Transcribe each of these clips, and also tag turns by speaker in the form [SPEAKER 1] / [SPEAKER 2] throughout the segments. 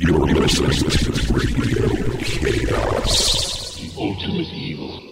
[SPEAKER 1] You're listening to Radio Chaos, the ultimate evil.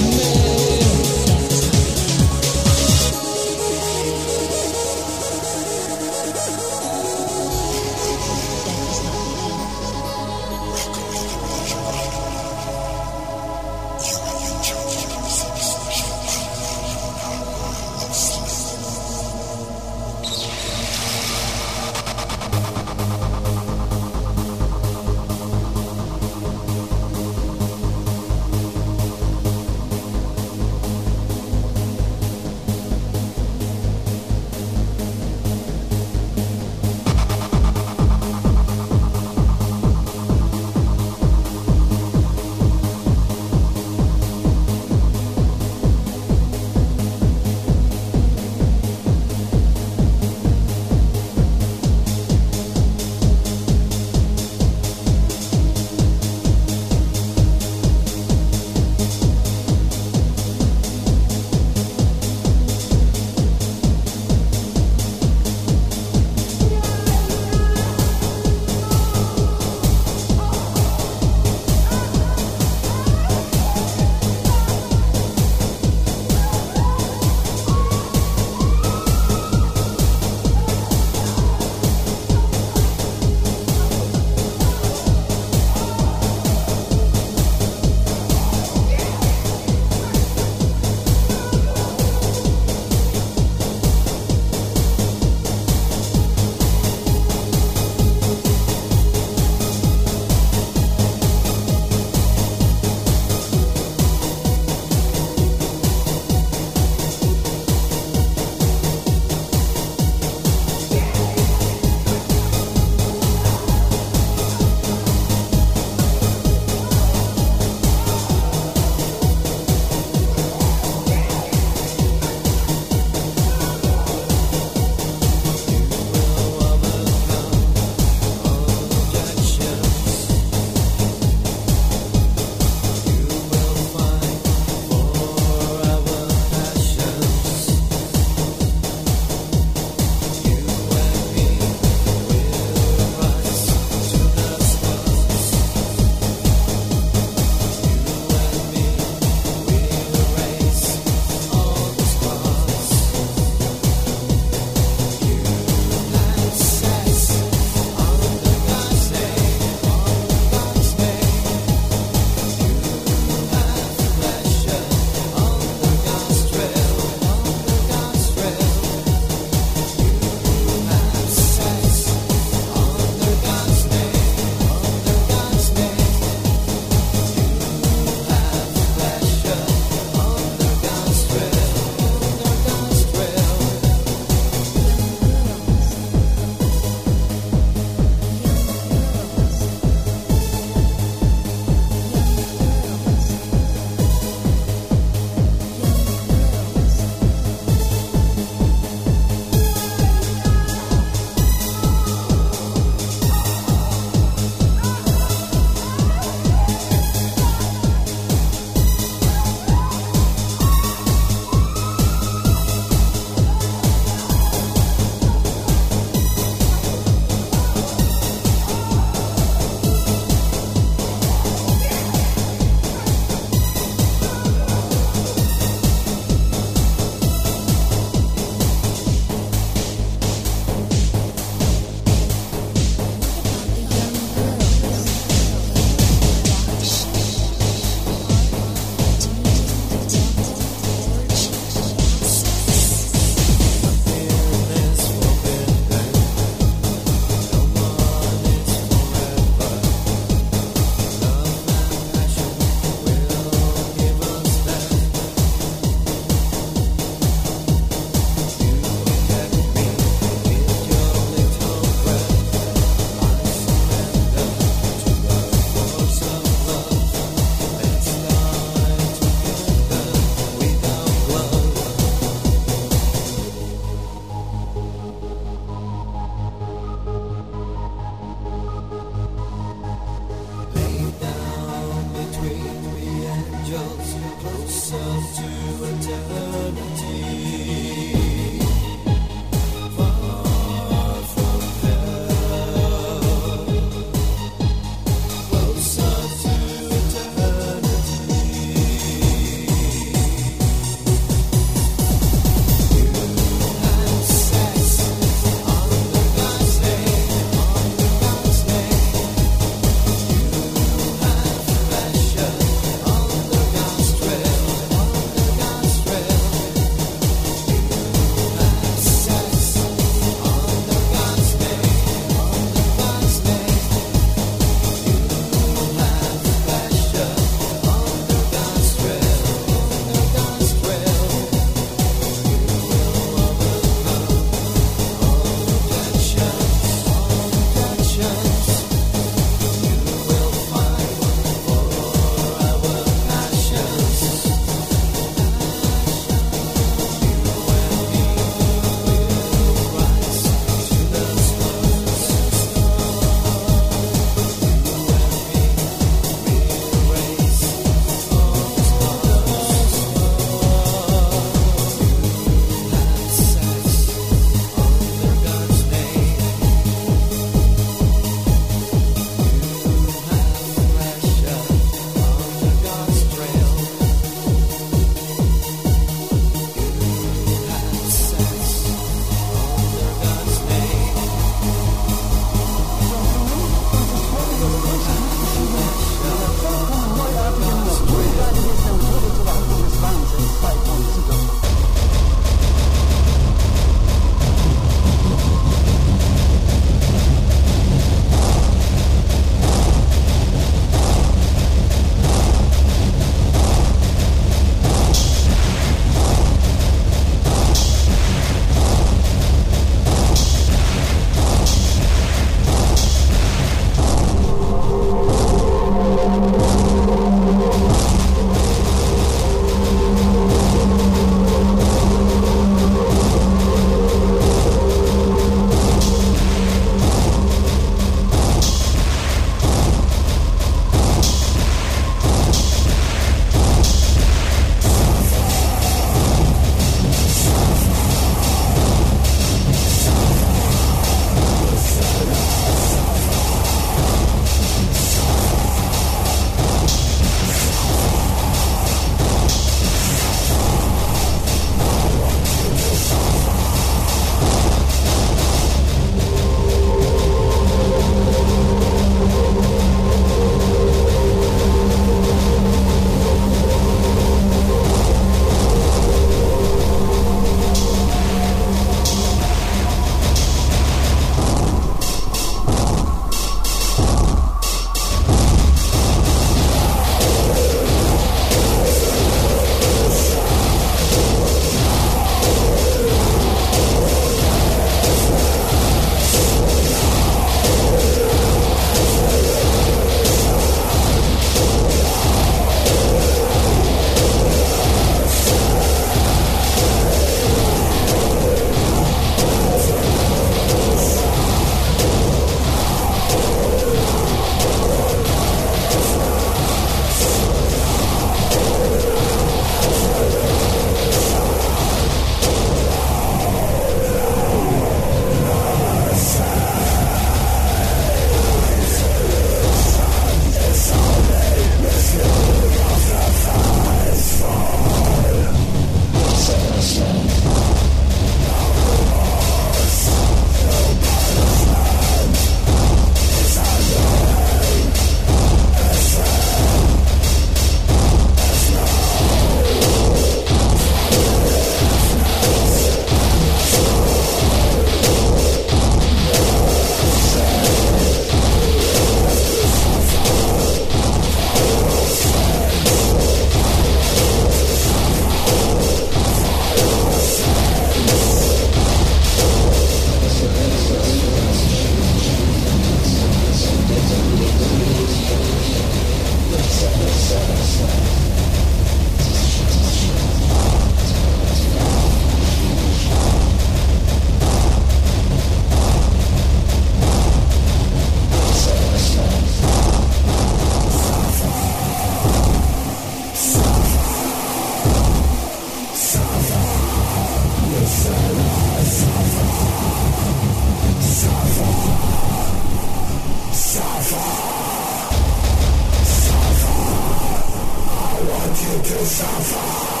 [SPEAKER 2] you
[SPEAKER 1] to suffer.